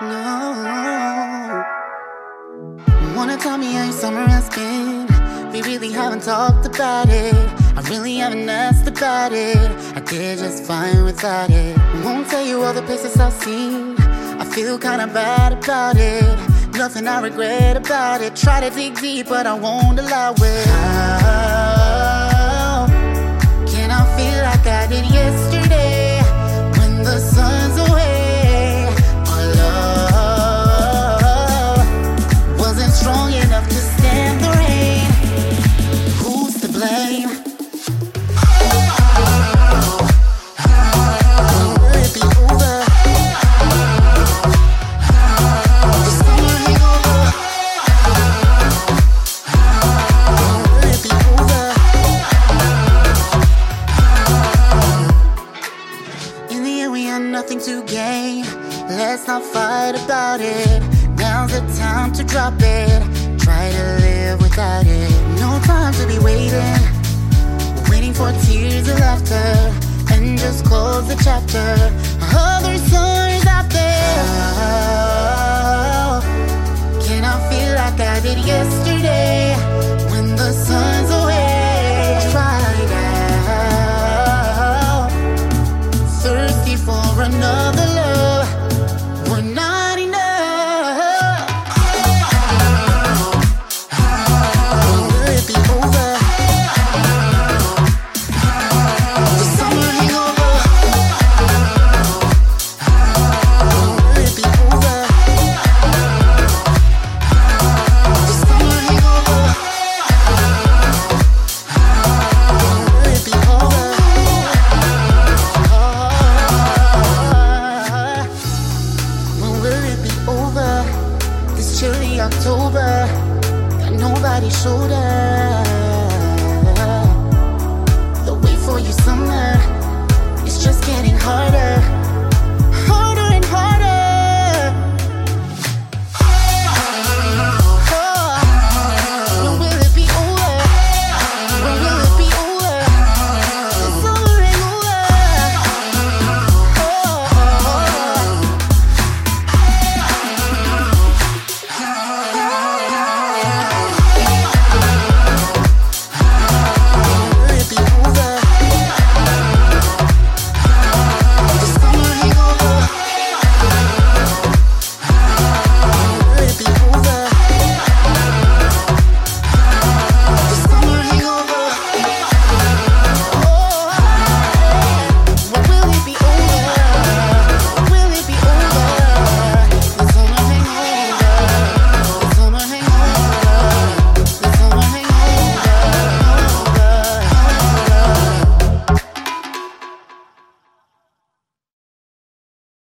No. You Wanna tell me how your summer been? We really haven't talked about it. I really haven't asked about it. I did just fine without it. Won't tell you all the places I've seen. I feel kinda bad about it. Nothing I regret about it. Try to dig deep, but I won't allow it. How can I feel had nothing to gain. Let's not fight about it. Now's the time to drop it. Try to live without it. No time to be waiting. Waiting for tears of laughter. And just close the chapter. Other suns out there. another it's over that nobody shoulder have. The wait for you summer It's just getting harder.